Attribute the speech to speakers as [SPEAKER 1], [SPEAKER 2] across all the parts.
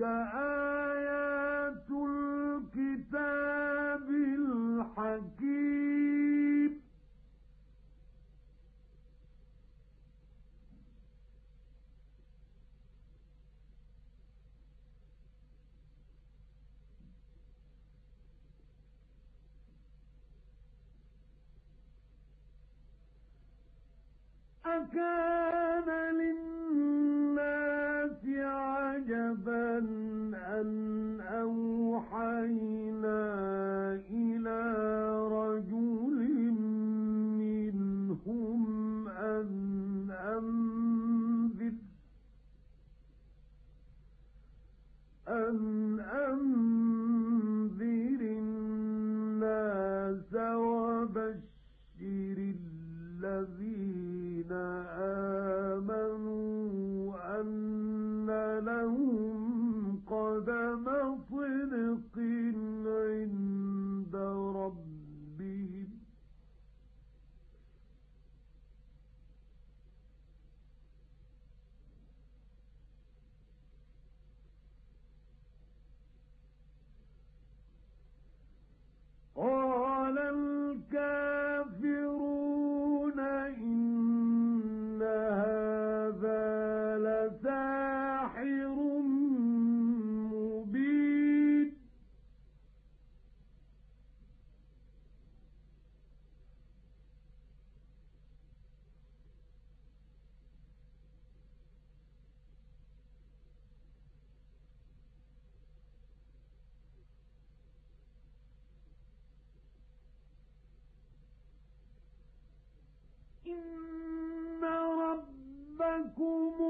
[SPEAKER 1] تلك آيات الكتاب الحكيم. أكان ربكم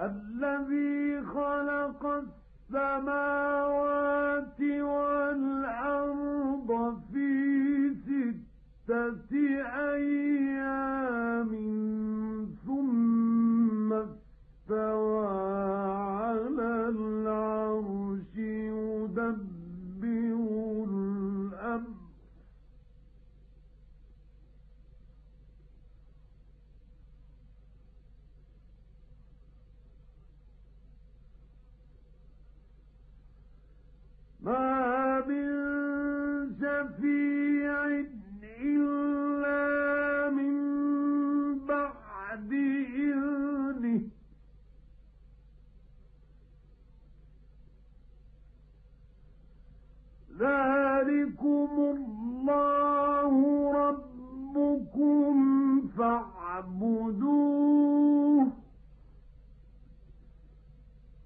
[SPEAKER 1] الذي خلق السماوات والأرض في ستة أيام. ذلكم الله ربكم فاعبدوه.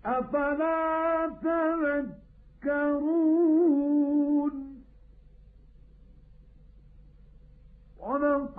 [SPEAKER 1] أفلا تذكرون؟ صدق